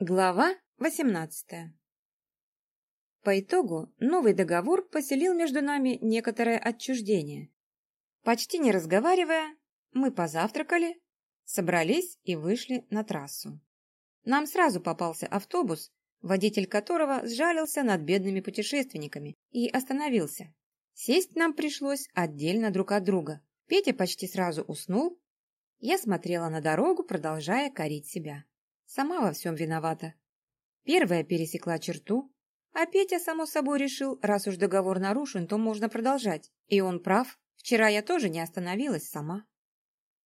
Глава 18 По итогу новый договор поселил между нами некоторое отчуждение. Почти не разговаривая, мы позавтракали, собрались и вышли на трассу. Нам сразу попался автобус, водитель которого сжалился над бедными путешественниками и остановился. Сесть нам пришлось отдельно друг от друга. Петя почти сразу уснул. Я смотрела на дорогу, продолжая корить себя. Сама во всем виновата. Первая пересекла черту, а Петя, само собой, решил, раз уж договор нарушен, то можно продолжать. И он прав. Вчера я тоже не остановилась сама.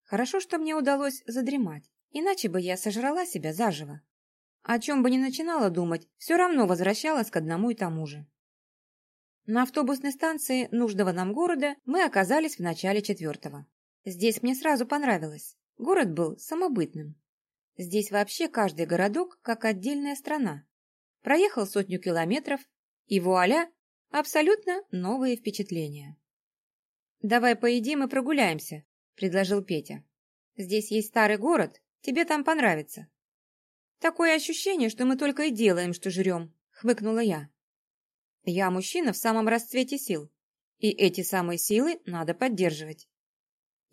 Хорошо, что мне удалось задремать, иначе бы я сожрала себя заживо. О чем бы ни начинала думать, все равно возвращалась к одному и тому же. На автобусной станции нужного нам города мы оказались в начале четвертого. Здесь мне сразу понравилось. Город был самобытным. Здесь вообще каждый городок как отдельная страна. Проехал сотню километров, и вуаля, абсолютно новые впечатления. «Давай поедим и прогуляемся», — предложил Петя. «Здесь есть старый город, тебе там понравится». «Такое ощущение, что мы только и делаем, что жрем», — хмыкнула я. Я мужчина в самом расцвете сил, и эти самые силы надо поддерживать.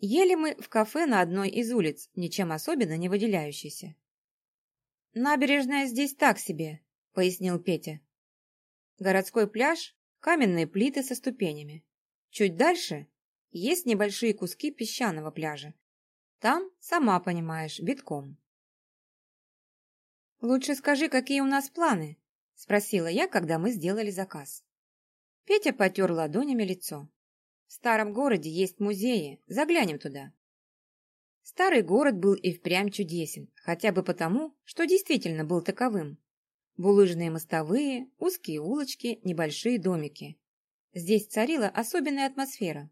Ели мы в кафе на одной из улиц, ничем особенно не выделяющейся. «Набережная здесь так себе», — пояснил Петя. «Городской пляж, каменные плиты со ступенями. Чуть дальше есть небольшие куски песчаного пляжа. Там, сама понимаешь, битком». «Лучше скажи, какие у нас планы», — спросила я, когда мы сделали заказ. Петя потер ладонями лицо. «В старом городе есть музеи, заглянем туда». Старый город был и впрямь чудесен, хотя бы потому, что действительно был таковым. Булыжные мостовые, узкие улочки, небольшие домики. Здесь царила особенная атмосфера.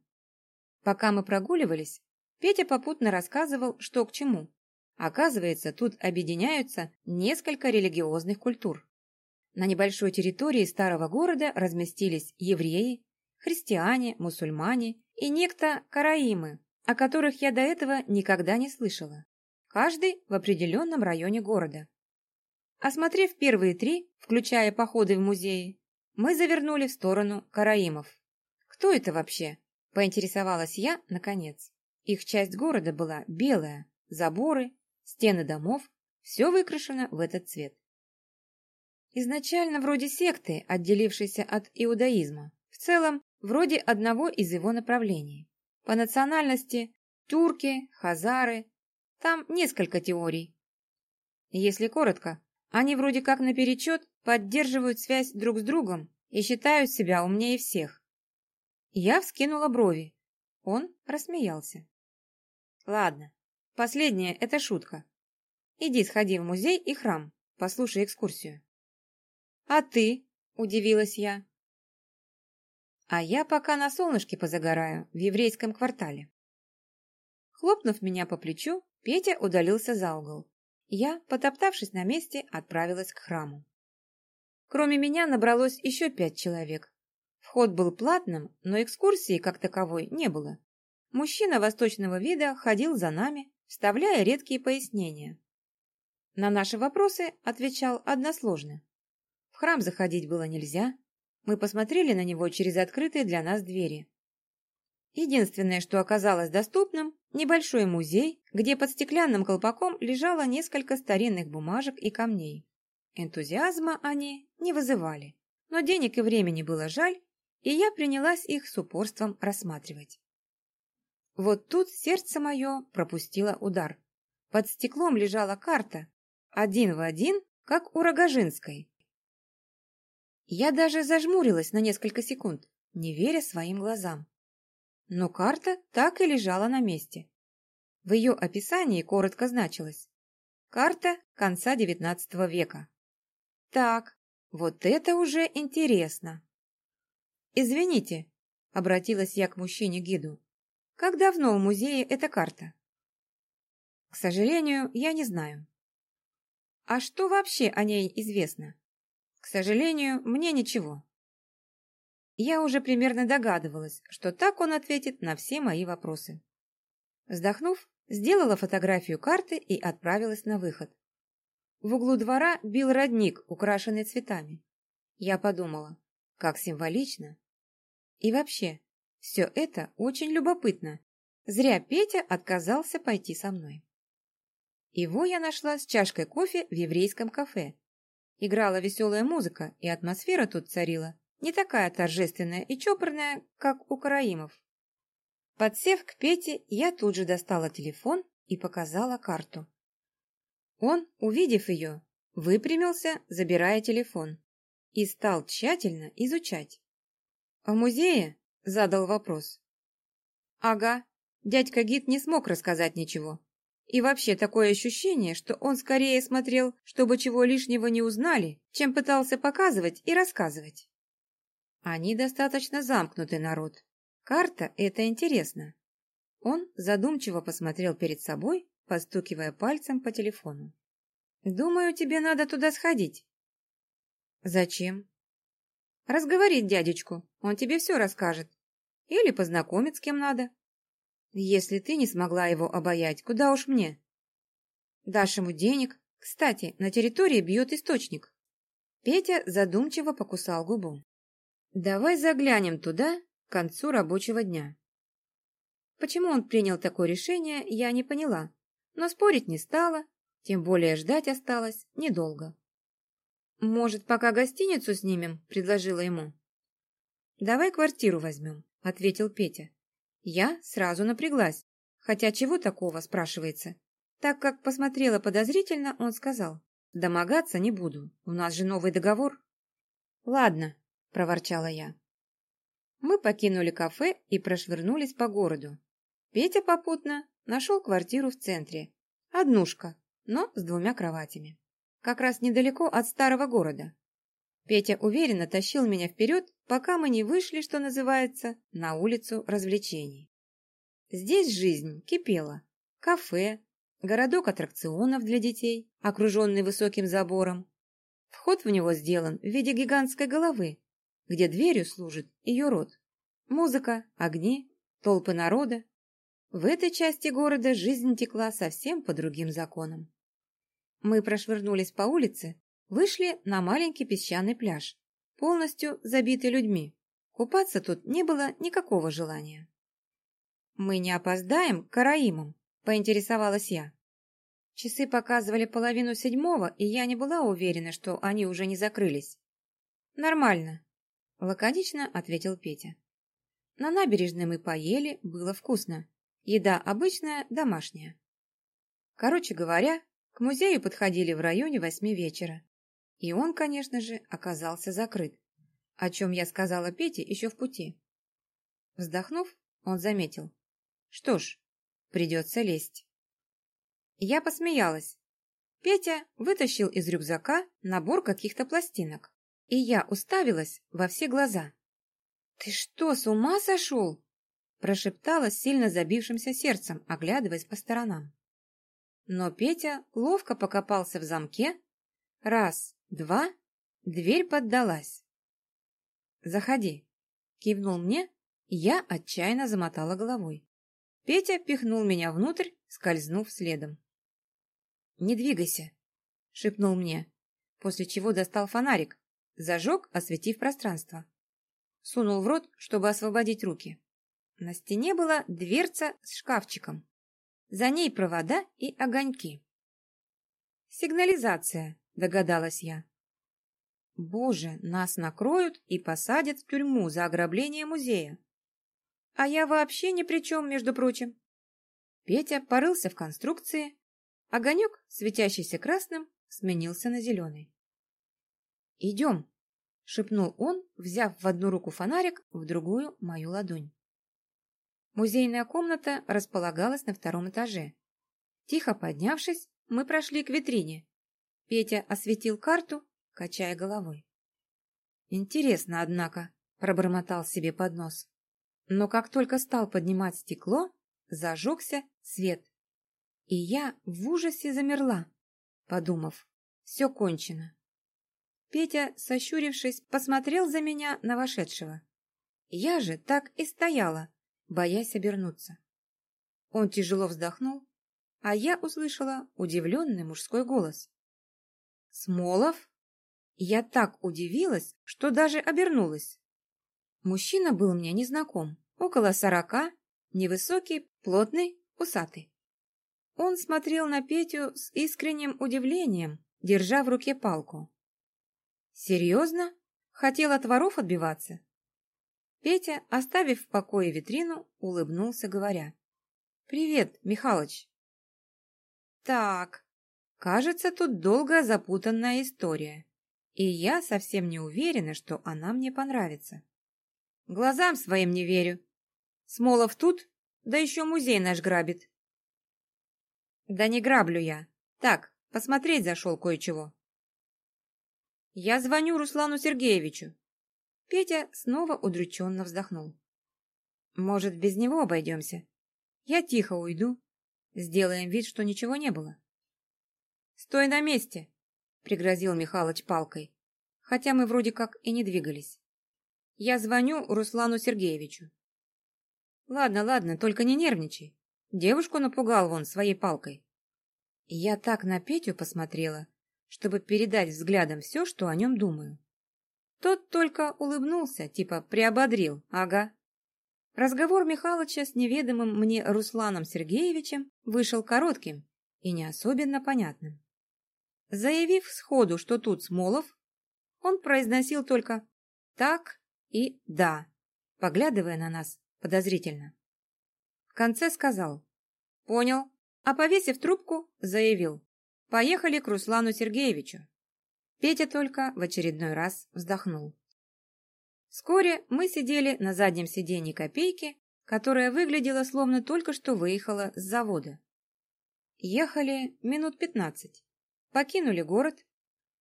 Пока мы прогуливались, Петя попутно рассказывал, что к чему. Оказывается, тут объединяются несколько религиозных культур. На небольшой территории старого города разместились евреи, христиане, мусульмане и некто караимы, о которых я до этого никогда не слышала. Каждый в определенном районе города. Осмотрев первые три, включая походы в музеи, мы завернули в сторону караимов. «Кто это вообще?» – поинтересовалась я, наконец. Их часть города была белая, заборы, стены домов, все выкрашено в этот цвет. Изначально вроде секты, отделившейся от иудаизма. В целом, вроде одного из его направлений. По национальности – тюрки, хазары. Там несколько теорий. Если коротко, они вроде как наперечет поддерживают связь друг с другом и считают себя умнее всех. Я вскинула брови. Он рассмеялся. Ладно, последнее – это шутка. Иди сходи в музей и храм, послушай экскурсию. «А ты?» – удивилась я. «А я пока на солнышке позагораю в еврейском квартале». Хлопнув меня по плечу, Петя удалился за угол. Я, потоптавшись на месте, отправилась к храму. Кроме меня набралось еще пять человек. Вход был платным, но экскурсии как таковой не было. Мужчина восточного вида ходил за нами, вставляя редкие пояснения. На наши вопросы отвечал односложно храм заходить было нельзя. Мы посмотрели на него через открытые для нас двери. Единственное, что оказалось доступным – небольшой музей, где под стеклянным колпаком лежало несколько старинных бумажек и камней. Энтузиазма они не вызывали, но денег и времени было жаль, и я принялась их с упорством рассматривать. Вот тут сердце мое пропустило удар. Под стеклом лежала карта, один в один, как у Рогожинской. Я даже зажмурилась на несколько секунд, не веря своим глазам. Но карта так и лежала на месте. В ее описании коротко значилось «Карта конца XIX века». Так, вот это уже интересно. «Извините», — обратилась я к мужчине-гиду, «как давно в музее эта карта?» «К сожалению, я не знаю». «А что вообще о ней известно?» Сожалению, мне ничего. Я уже примерно догадывалась, что так он ответит на все мои вопросы. Вздохнув, сделала фотографию карты и отправилась на выход. В углу двора бил родник, украшенный цветами. Я подумала, как символично. И вообще, все это очень любопытно. Зря Петя отказался пойти со мной. Его я нашла с чашкой кофе в еврейском кафе. Играла веселая музыка, и атмосфера тут царила не такая торжественная и чопорная, как у караимов. Подсев к Пете, я тут же достала телефон и показала карту. Он, увидев ее, выпрямился, забирая телефон, и стал тщательно изучать. «В музее?» – задал вопрос. «Ага, дядька Гид не смог рассказать ничего. И вообще такое ощущение, что он скорее смотрел, чтобы чего лишнего не узнали, чем пытался показывать и рассказывать. Они достаточно замкнутый народ. Карта – это интересно. Он задумчиво посмотрел перед собой, постукивая пальцем по телефону. «Думаю, тебе надо туда сходить». «Зачем?» «Разговорить дядечку, он тебе все расскажет. Или познакомить с кем надо. Если ты не смогла его обаять, куда уж мне? Дашь ему денег. Кстати, на территории бьет источник. Петя задумчиво покусал губу. Давай заглянем туда к концу рабочего дня. Почему он принял такое решение, я не поняла, но спорить не стала, тем более ждать осталось недолго. «Может, пока гостиницу снимем?» – предложила ему. «Давай квартиру возьмем», – ответил Петя. Я сразу напряглась, хотя чего такого, спрашивается. Так как посмотрела подозрительно, он сказал, домогаться не буду, у нас же новый договор. Ладно, проворчала я. Мы покинули кафе и прошвырнулись по городу. Петя попутно нашел квартиру в центре. Однушка, но с двумя кроватями. Как раз недалеко от старого города. Петя уверенно тащил меня вперед, пока мы не вышли, что называется, на улицу развлечений. Здесь жизнь кипела. Кафе, городок аттракционов для детей, окруженный высоким забором. Вход в него сделан в виде гигантской головы, где дверью служит ее рот. Музыка, огни, толпы народа. В этой части города жизнь текла совсем по другим законам. Мы прошвырнулись по улице, Вышли на маленький песчаный пляж, полностью забитый людьми. Купаться тут не было никакого желания. «Мы не опоздаем к караимам?» – поинтересовалась я. Часы показывали половину седьмого, и я не была уверена, что они уже не закрылись. «Нормально», – лаконично ответил Петя. На набережной мы поели, было вкусно. Еда обычная, домашняя. Короче говоря, к музею подходили в районе восьми вечера. И он, конечно же, оказался закрыт, о чем я сказала Пете еще в пути. Вздохнув, он заметил. Что ж, придется лезть. Я посмеялась. Петя вытащил из рюкзака набор каких-то пластинок, и я уставилась во все глаза. «Ты что, с ума сошел?» прошептала сильно забившимся сердцем, оглядываясь по сторонам. Но Петя ловко покопался в замке. Раз, Два. Дверь поддалась. «Заходи», — кивнул мне, и я отчаянно замотала головой. Петя пихнул меня внутрь, скользнув следом. «Не двигайся», — шепнул мне, после чего достал фонарик, зажег, осветив пространство. Сунул в рот, чтобы освободить руки. На стене была дверца с шкафчиком. За ней провода и огоньки. «Сигнализация», догадалась я. Боже, нас накроют и посадят в тюрьму за ограбление музея. А я вообще ни при чем, между прочим. Петя порылся в конструкции. Огонек, светящийся красным, сменился на зеленый. «Идем», — шепнул он, взяв в одну руку фонарик, в другую — мою ладонь. Музейная комната располагалась на втором этаже. Тихо поднявшись, мы прошли к витрине, Петя осветил карту, качая головой. «Интересно, однако», — пробормотал себе под нос. Но как только стал поднимать стекло, зажегся свет. И я в ужасе замерла, подумав, все кончено. Петя, сощурившись, посмотрел за меня на вошедшего. Я же так и стояла, боясь обернуться. Он тяжело вздохнул, а я услышала удивленный мужской голос. Смолов? Я так удивилась, что даже обернулась. Мужчина был мне незнаком, около сорока, невысокий, плотный, усатый. Он смотрел на Петю с искренним удивлением, держа в руке палку. «Серьезно? Хотел от воров отбиваться?» Петя, оставив в покое витрину, улыбнулся, говоря. «Привет, Михалыч». «Так, кажется, тут долгая запутанная история, и я совсем не уверена, что она мне понравится. Глазам своим не верю. Смолов тут, да еще музей наш грабит». «Да не граблю я. Так, посмотреть зашел кое-чего». «Я звоню Руслану Сергеевичу. Петя снова удрученно вздохнул. «Может, без него обойдемся? Я тихо уйду. Сделаем вид, что ничего не было». «Стой на месте!» — пригрозил Михалыч палкой, хотя мы вроде как и не двигались. «Я звоню Руслану Сергеевичу». «Ладно, ладно, только не нервничай. Девушку напугал вон своей палкой». Я так на Петю посмотрела, чтобы передать взглядом все, что о нем думаю. Тот только улыбнулся, типа приободрил, ага. Разговор Михалыча с неведомым мне Русланом Сергеевичем вышел коротким и не особенно понятным. Заявив сходу, что тут Смолов, он произносил только «так» и «да», поглядывая на нас подозрительно. В конце сказал «понял», а повесив трубку, заявил «поехали к Руслану Сергеевичу». Петя только в очередной раз вздохнул. Вскоре мы сидели на заднем сиденье копейки, которая выглядела словно только что выехала с завода. Ехали минут пятнадцать, покинули город,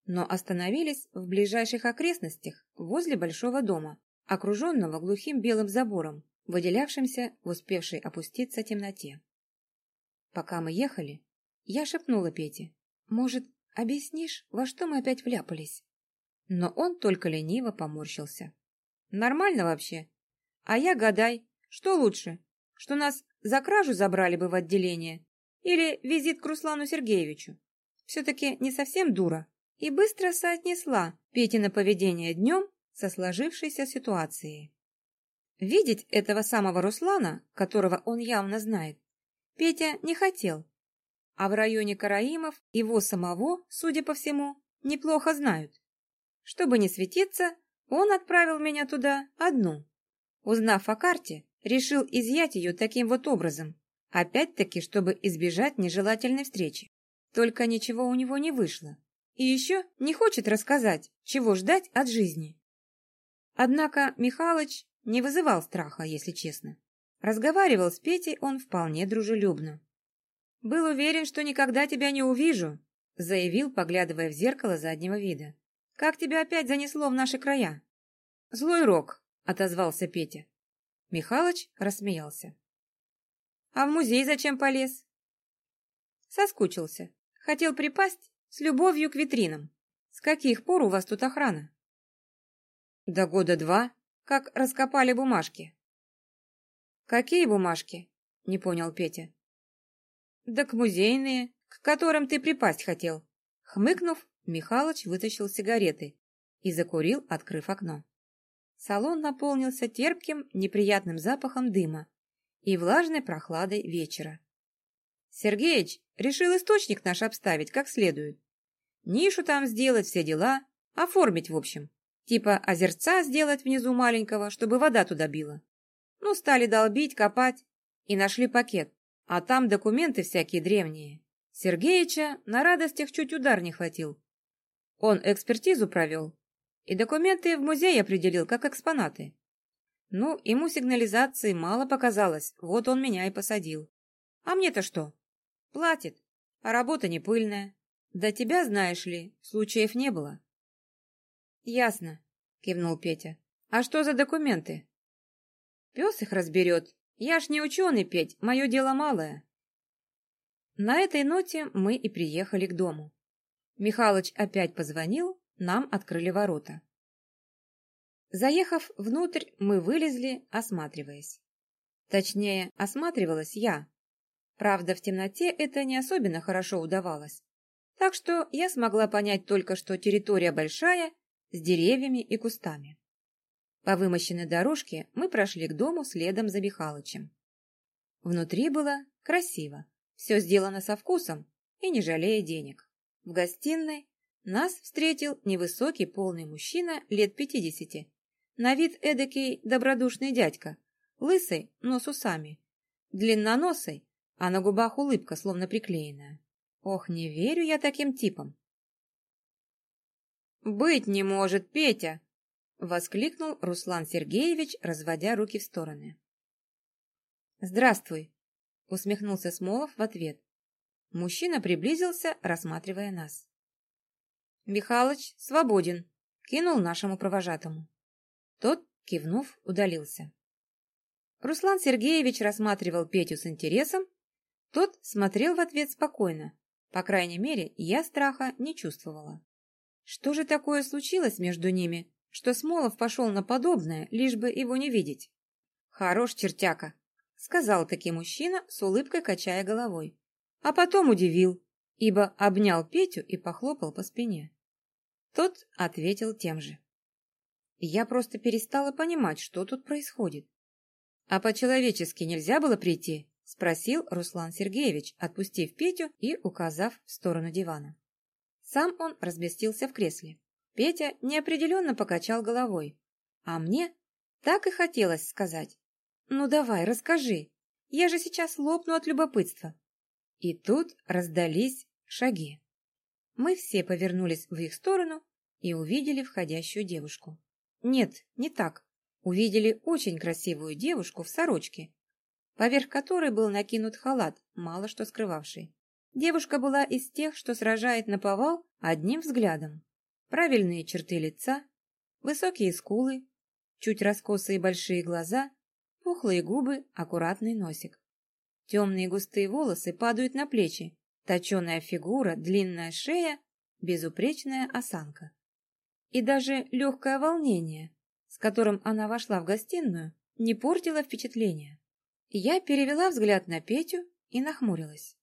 но остановились в ближайших окрестностях возле большого дома, окруженного глухим белым забором, выделявшимся в успевшей опуститься темноте. Пока мы ехали, я шепнула Пете, может, Объяснишь, во что мы опять вляпались?» Но он только лениво поморщился. «Нормально вообще. А я гадай, что лучше, что нас за кражу забрали бы в отделение или визит к Руслану Сергеевичу? Все-таки не совсем дура и быстро соотнесла Петина поведение днем со сложившейся ситуацией. Видеть этого самого Руслана, которого он явно знает, Петя не хотел, а в районе Караимов его самого, судя по всему, неплохо знают. Чтобы не светиться, он отправил меня туда одну. Узнав о карте, решил изъять ее таким вот образом, опять-таки, чтобы избежать нежелательной встречи. Только ничего у него не вышло. И еще не хочет рассказать, чего ждать от жизни. Однако Михалыч не вызывал страха, если честно. Разговаривал с Петей он вполне дружелюбно. «Был уверен, что никогда тебя не увижу», заявил, поглядывая в зеркало заднего вида. «Как тебя опять занесло в наши края?» «Злой рок», — отозвался Петя. Михалыч рассмеялся. «А в музей зачем полез?» Соскучился. Хотел припасть с любовью к витринам. С каких пор у вас тут охрана? До года два, как раскопали бумажки. Какие бумажки? Не понял Петя. Да к музейные, к которым ты припасть хотел. Хмыкнув, Михалыч вытащил сигареты и закурил, открыв окно. Салон наполнился терпким, неприятным запахом дыма и влажной прохладой вечера. Сергеич решил источник наш обставить как следует. Нишу там сделать, все дела, оформить в общем. Типа озерца сделать внизу маленького, чтобы вода туда била. Ну, стали долбить, копать и нашли пакет. А там документы всякие древние. Сергеича на радостях чуть удар не хватил. Он экспертизу провел, и документы в музей определил как экспонаты. Ну, ему сигнализации мало показалось, вот он меня и посадил. А мне-то что? Платит, а работа не пыльная. До тебя, знаешь ли, случаев не было. Ясно, кивнул Петя. А что за документы? Пес их разберет, я ж не ученый, Петь, мое дело малое. На этой ноте мы и приехали к дому. Михалыч опять позвонил, нам открыли ворота. Заехав внутрь, мы вылезли, осматриваясь. Точнее, осматривалась я. Правда, в темноте это не особенно хорошо удавалось. так что я смогла понять только, что территория большая, с деревьями и кустами. По вымощенной дорожке мы прошли к дому следом за Михалычем. Внутри было красиво, все сделано со вкусом и не жалея денег. В гостиной нас встретил невысокий полный мужчина лет пятидесяти, на вид эдакий добродушный дядька, лысый, но с усами, длинноносый, а на губах улыбка, словно приклеенная. Ох, не верю я таким типам. «Быть не может, Петя!» — воскликнул Руслан Сергеевич, разводя руки в стороны. «Здравствуй!» — усмехнулся Смолов в ответ. Мужчина приблизился, рассматривая нас. «Михалыч свободен!» — кинул нашему провожатому. Тот, кивнув, удалился. Руслан Сергеевич рассматривал Петю с интересом, тот смотрел в ответ спокойно. По крайней мере, я страха не чувствовала. Что же такое случилось между ними, что Смолов пошел на подобное, лишь бы его не видеть? Хорош чертяка, сказал таки мужчина, с улыбкой качая головой. А потом удивил, ибо обнял Петю и похлопал по спине. Тот ответил тем же. Я просто перестала понимать, что тут происходит. А по-человечески нельзя было прийти? — спросил Руслан Сергеевич, отпустив Петю и указав в сторону дивана. Сам он разместился в кресле. Петя неопределенно покачал головой. А мне так и хотелось сказать. «Ну давай, расскажи. Я же сейчас лопну от любопытства». И тут раздались шаги. Мы все повернулись в их сторону и увидели входящую девушку. Нет, не так. Увидели очень красивую девушку в сорочке поверх которой был накинут халат, мало что скрывавший. Девушка была из тех, что сражает на повал одним взглядом. Правильные черты лица, высокие скулы, чуть раскосые большие глаза, пухлые губы, аккуратный носик. Темные густые волосы падают на плечи, точеная фигура, длинная шея, безупречная осанка. И даже легкое волнение, с которым она вошла в гостиную, не портило впечатление. Я перевела взгляд на Петю и нахмурилась.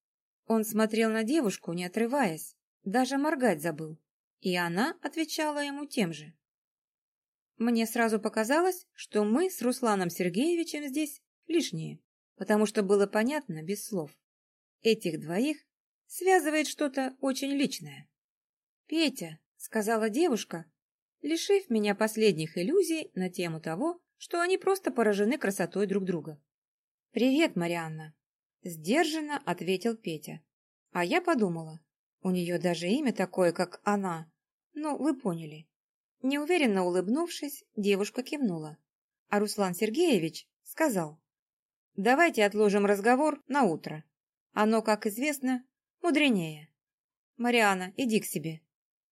Он смотрел на девушку, не отрываясь, даже моргать забыл, и она отвечала ему тем же. Мне сразу показалось, что мы с Русланом Сергеевичем здесь лишние, потому что было понятно без слов. Этих двоих связывает что-то очень личное. «Петя», — сказала девушка, лишив меня последних иллюзий на тему того, что они просто поражены красотой друг друга. «Привет, Марианна!» Сдержанно ответил Петя. А я подумала, у нее даже имя такое, как она. Ну, вы поняли. Неуверенно улыбнувшись, девушка кивнула. А Руслан Сергеевич сказал, «Давайте отложим разговор на утро. Оно, как известно, мудренее. Мариана, иди к себе».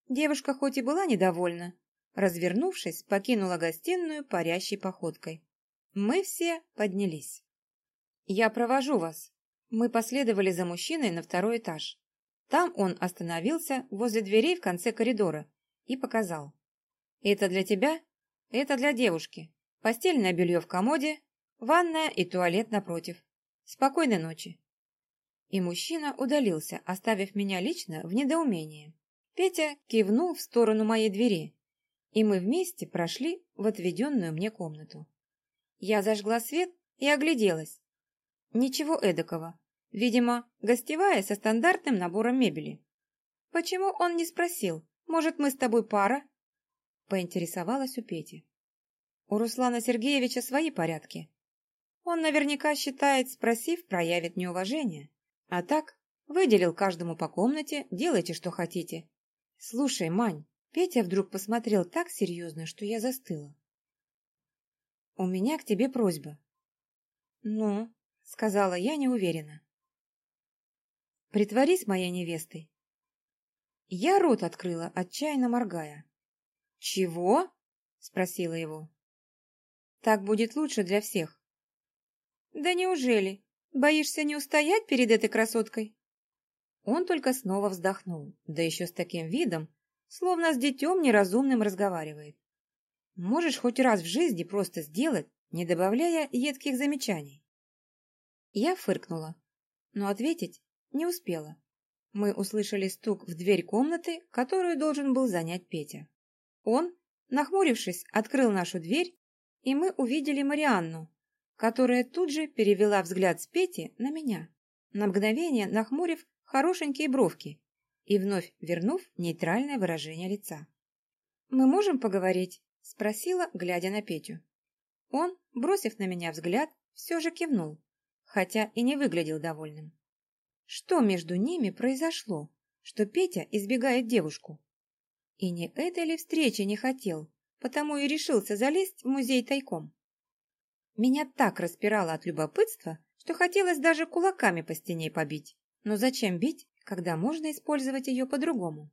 Девушка хоть и была недовольна, развернувшись, покинула гостиную парящей походкой. Мы все поднялись. «Я провожу вас». Мы последовали за мужчиной на второй этаж. Там он остановился возле дверей в конце коридора и показал. «Это для тебя, это для девушки. Постельное белье в комоде, ванная и туалет напротив. Спокойной ночи». И мужчина удалился, оставив меня лично в недоумении. Петя кивнул в сторону моей двери, и мы вместе прошли в отведенную мне комнату. Я зажгла свет и огляделась. Ничего эдакого. Видимо, гостевая со стандартным набором мебели. Почему он не спросил, может, мы с тобой пара? Поинтересовалась у Пети. У Руслана Сергеевича свои порядки. Он наверняка считает, спросив, проявит неуважение. А так, выделил каждому по комнате, делайте, что хотите. Слушай, Мань, Петя вдруг посмотрел так серьезно, что я застыла. У меня к тебе просьба. Ну, сказала я неуверенно. Притворись моей невестой. Я рот открыла, отчаянно моргая. Чего? спросила его. Так будет лучше для всех. Да неужели? Боишься не устоять перед этой красоткой? Он только снова вздохнул, да еще с таким видом, словно с детем неразумным разговаривает. Можешь хоть раз в жизни просто сделать, не добавляя едких замечаний. Я фыркнула, но ответить не успела. Мы услышали стук в дверь комнаты, которую должен был занять Петя. Он, нахмурившись, открыл нашу дверь, и мы увидели Марианну, которая тут же перевела взгляд с Пети на меня, на мгновение нахмурив хорошенькие бровки и вновь вернув нейтральное выражение лица. «Мы можем поговорить?» – спросила, глядя на Петю. Он, бросив на меня взгляд, все же кивнул, хотя и не выглядел довольным. Что между ними произошло, что Петя избегает девушку? И не этой ли встречи не хотел, потому и решился залезть в музей тайком? Меня так распирало от любопытства, что хотелось даже кулаками по стене побить. Но зачем бить, когда можно использовать ее по-другому?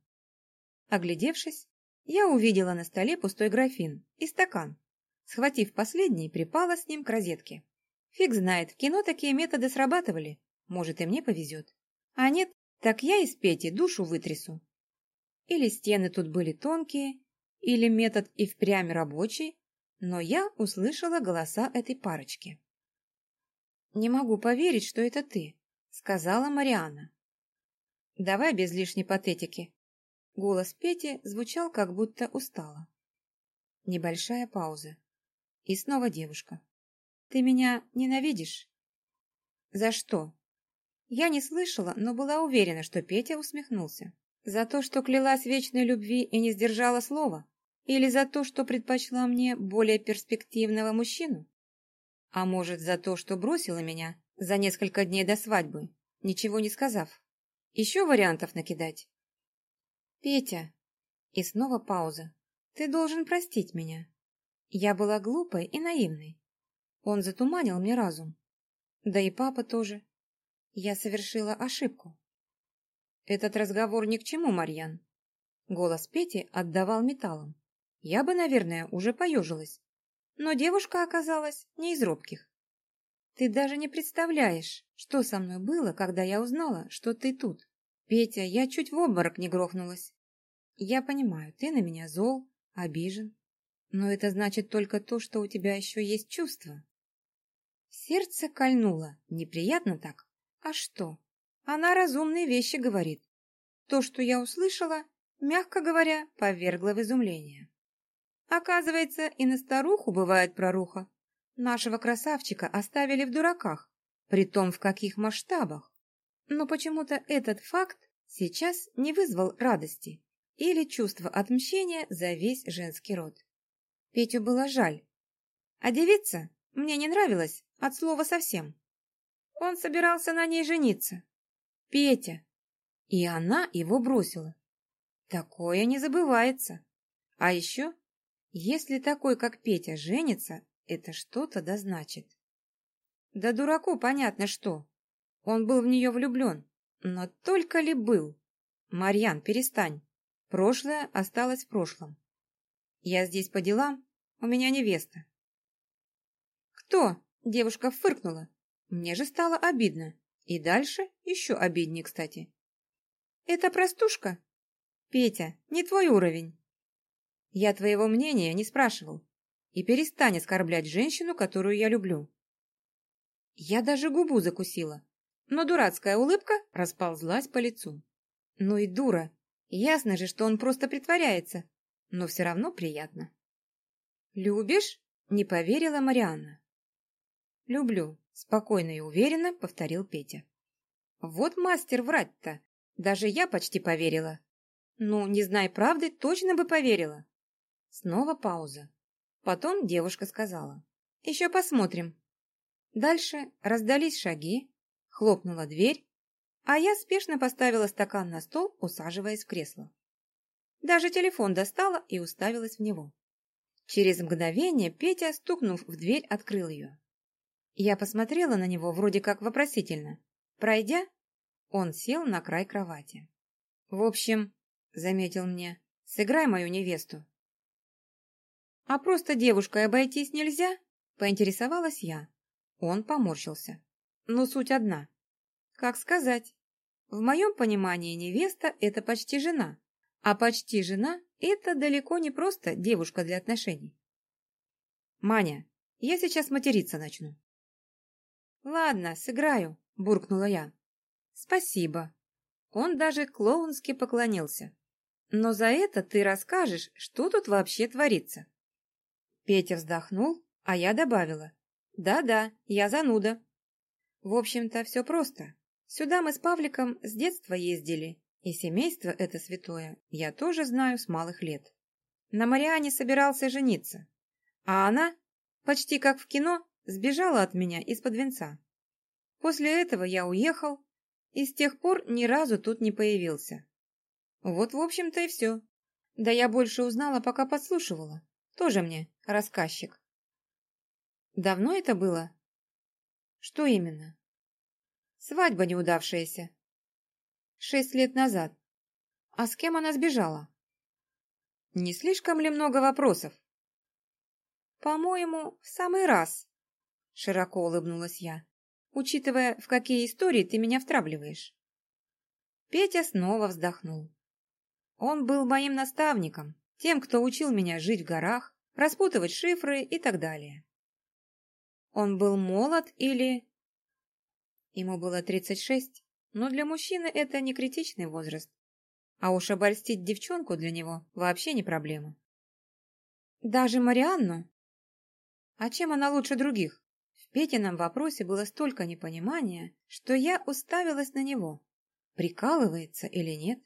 Оглядевшись, я увидела на столе пустой графин и стакан. Схватив последний, припала с ним к розетке. Фиг знает, в кино такие методы срабатывали. Может, и мне повезет. А нет, так я из Пети душу вытрясу. Или стены тут были тонкие, или метод и впрямь рабочий, но я услышала голоса этой парочки. «Не могу поверить, что это ты», — сказала Мариана. «Давай без лишней патетики». Голос Пети звучал, как будто устало. Небольшая пауза. И снова девушка. «Ты меня ненавидишь?» «За что?» Я не слышала, но была уверена, что Петя усмехнулся. За то, что клялась вечной любви и не сдержала слова? Или за то, что предпочла мне более перспективного мужчину? А может, за то, что бросила меня за несколько дней до свадьбы, ничего не сказав? Еще вариантов накидать? Петя. И снова пауза. Ты должен простить меня. Я была глупой и наивной. Он затуманил мне разум. Да и папа тоже. Я совершила ошибку. Этот разговор ни к чему, Марьян. Голос Пети отдавал металлом. Я бы, наверное, уже поежилась. Но девушка оказалась не из робких. Ты даже не представляешь, что со мной было, когда я узнала, что ты тут. Петя, я чуть в обморок не грохнулась. Я понимаю, ты на меня зол, обижен. Но это значит только то, что у тебя еще есть чувства. Сердце кольнуло. Неприятно так. А что? Она разумные вещи говорит. То, что я услышала, мягко говоря, повергло в изумление. Оказывается, и на старуху бывает проруха. Нашего красавчика оставили в дураках, притом в каких масштабах. Но почему-то этот факт сейчас не вызвал радости или чувства отмщения за весь женский род. Петю было жаль. А девица мне не нравилась от слова совсем. Он собирался на ней жениться. Петя. И она его бросила. Такое не забывается. А еще, если такой, как Петя, женится, это что-то да значит. Да дураку понятно что. Он был в нее влюблен. Но только ли был? Марьян, перестань. Прошлое осталось в прошлом. Я здесь по делам, у меня невеста. Кто? Девушка фыркнула. Мне же стало обидно. И дальше еще обиднее, кстати. Это простушка? Петя, не твой уровень. Я твоего мнения не спрашивал. И перестань оскорблять женщину, которую я люблю. Я даже губу закусила, но дурацкая улыбка расползлась по лицу. Ну и дура. Ясно же, что он просто притворяется, но все равно приятно. «Любишь?» — не поверила Марианна. «Люблю», — спокойно и уверенно повторил Петя. «Вот мастер врать-то! Даже я почти поверила. Ну, не зная правды, точно бы поверила». Снова пауза. Потом девушка сказала. «Еще посмотрим». Дальше раздались шаги, хлопнула дверь, а я спешно поставила стакан на стол, усаживаясь в кресло. Даже телефон достала и уставилась в него. Через мгновение Петя, стукнув в дверь, открыл ее. Я посмотрела на него вроде как вопросительно. Пройдя, он сел на край кровати. «В общем, — заметил мне, — сыграй мою невесту». «А просто девушкой обойтись нельзя?» — поинтересовалась я. Он поморщился. «Но суть одна. Как сказать? В моем понимании невеста — это почти жена, а почти жена — это далеко не просто девушка для отношений. «Маня, я сейчас материться начну». «Ладно, сыграю», — буркнула я. «Спасибо». Он даже клоунски поклонился. «Но за это ты расскажешь, что тут вообще творится». Петя вздохнул, а я добавила. «Да-да, я зануда». В общем-то, все просто. Сюда мы с Павликом с детства ездили, и семейство это святое я тоже знаю с малых лет. На Мариане собирался жениться, а она, почти как в кино, сбежала от меня из-под венца. После этого я уехал и с тех пор ни разу тут не появился. Вот, в общем-то, и все. Да я больше узнала, пока подслушивала. Тоже мне рассказчик. Давно это было? Что именно? Свадьба неудавшаяся. Шесть лет назад. А с кем она сбежала? Не слишком ли много вопросов? По-моему, в самый раз. Широко улыбнулась я, учитывая, в какие истории ты меня втравливаешь. Петя снова вздохнул. Он был моим наставником, тем, кто учил меня жить в горах, распутывать шифры и так далее. Он был молод или... Ему было 36, но для мужчины это не критичный возраст. А уж обольстить девчонку для него вообще не проблема. Даже Марианну? А чем она лучше других? В Петином вопросе было столько непонимания, что я уставилась на него. Прикалывается или нет?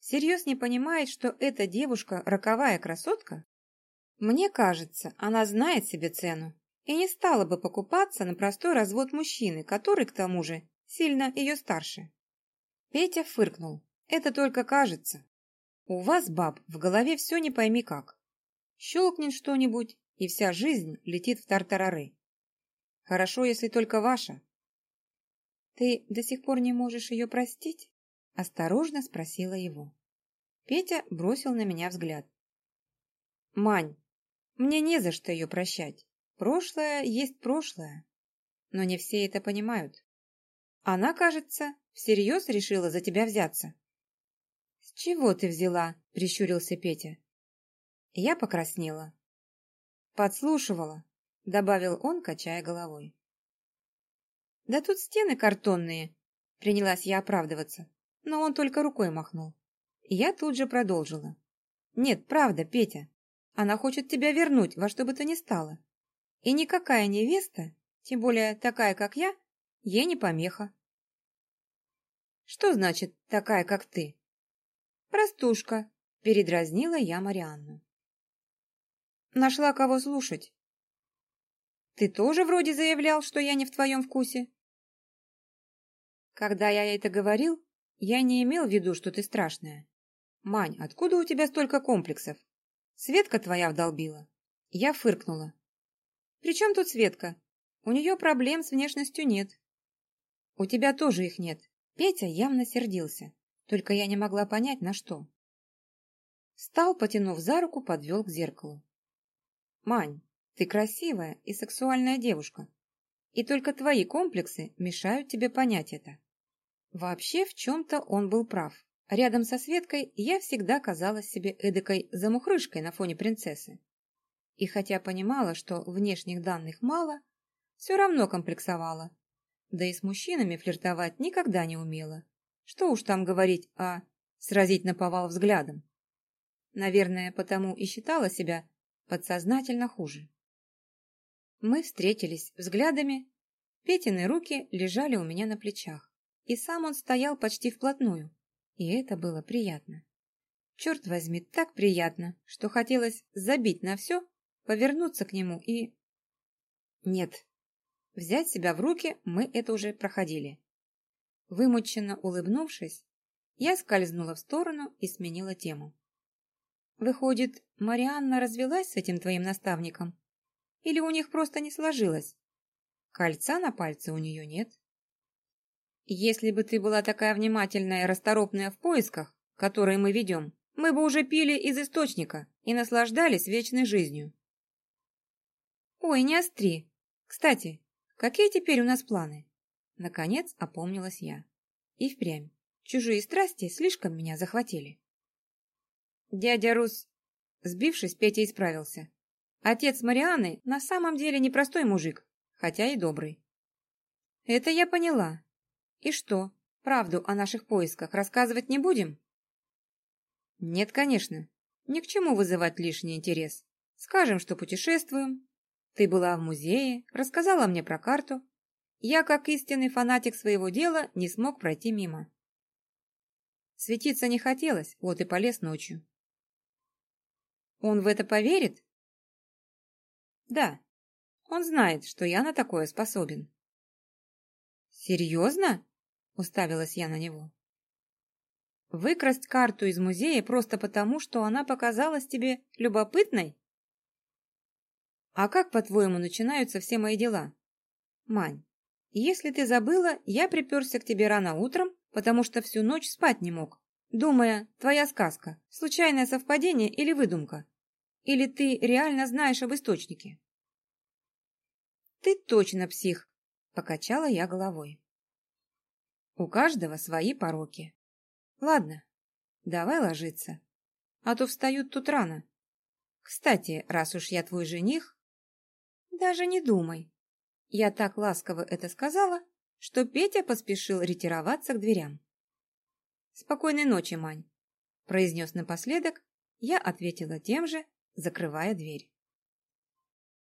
Всерьез не понимает, что эта девушка роковая красотка? Мне кажется, она знает себе цену и не стала бы покупаться на простой развод мужчины, который, к тому же, сильно ее старше. Петя фыркнул. Это только кажется. У вас, баб, в голове все не пойми как. Щелкнет что-нибудь, и вся жизнь летит в тартарары. Хорошо, если только ваша. Ты до сих пор не можешь ее простить? Осторожно спросила его. Петя бросил на меня взгляд. Мань, мне не за что ее прощать. Прошлое есть прошлое. Но не все это понимают. Она, кажется, всерьез решила за тебя взяться. «С чего ты взяла?» – прищурился Петя. Я покраснела. «Подслушивала», – добавил он, качая головой. «Да тут стены картонные», – принялась я оправдываться, но он только рукой махнул. Я тут же продолжила. «Нет, правда, Петя, она хочет тебя вернуть во что бы то ни стало. И никакая невеста, тем более такая, как я, ей не помеха. Что значит «такая, как ты»? Простушка, передразнила я Марианну. Нашла кого слушать. Ты тоже вроде заявлял, что я не в твоем вкусе? Когда я это говорил, я не имел в виду, что ты страшная. Мань, откуда у тебя столько комплексов? Светка твоя вдолбила. Я фыркнула. «При чем тут Светка? У нее проблем с внешностью нет». «У тебя тоже их нет». Петя явно сердился, только я не могла понять, на что. Стал, потянув за руку, подвел к зеркалу. «Мань, ты красивая и сексуальная девушка, и только твои комплексы мешают тебе понять это». Вообще, в чем-то он был прав. Рядом со Светкой я всегда казалась себе эдакой замухрышкой на фоне принцессы. И хотя понимала, что внешних данных мало, все равно комплексовала. Да и с мужчинами флиртовать никогда не умела. Что уж там говорить о сразить наповал взглядом. Наверное, потому и считала себя подсознательно хуже. Мы встретились взглядами, Петины руки лежали у меня на плечах, и сам он стоял почти вплотную, и это было приятно. Черт возьми, так приятно, что хотелось забить на все повернуться к нему и... Нет, взять себя в руки мы это уже проходили. Вымученно улыбнувшись, я скользнула в сторону и сменила тему. Выходит, Марианна развелась с этим твоим наставником? Или у них просто не сложилось? Кольца на пальце у нее нет. Если бы ты была такая внимательная и расторопная в поисках, которые мы ведем, мы бы уже пили из источника и наслаждались вечной жизнью. «Ой, не остри! Кстати, какие теперь у нас планы?» Наконец опомнилась я. И впрямь. Чужие страсти слишком меня захватили. Дядя Рус, сбившись, Петя исправился. Отец Марианы на самом деле непростой мужик, хотя и добрый. Это я поняла. И что, Правду о наших поисках рассказывать не будем? Нет, конечно. Ни к чему вызывать лишний интерес. Скажем, что путешествуем. Ты была в музее, рассказала мне про карту. Я, как истинный фанатик своего дела, не смог пройти мимо. Светиться не хотелось, вот и полез ночью. Он в это поверит? Да. Он знает, что я на такое способен. Серьезно? Уставилась я на него. Выкрасть карту из музея просто потому, что она показалась тебе любопытной? А как, по-твоему, начинаются все мои дела? Мань, если ты забыла, я приперся к тебе рано утром, потому что всю ночь спать не мог, думая, твоя сказка, случайное совпадение или выдумка. Или ты реально знаешь об источнике? Ты точно псих, покачала я головой. У каждого свои пороки. Ладно, давай ложиться, а то встают тут рано. Кстати, раз уж я твой жених... Даже не думай. Я так ласково это сказала, что Петя поспешил ретироваться к дверям. «Спокойной ночи, Мань», — произнес напоследок. Я ответила тем же, закрывая дверь.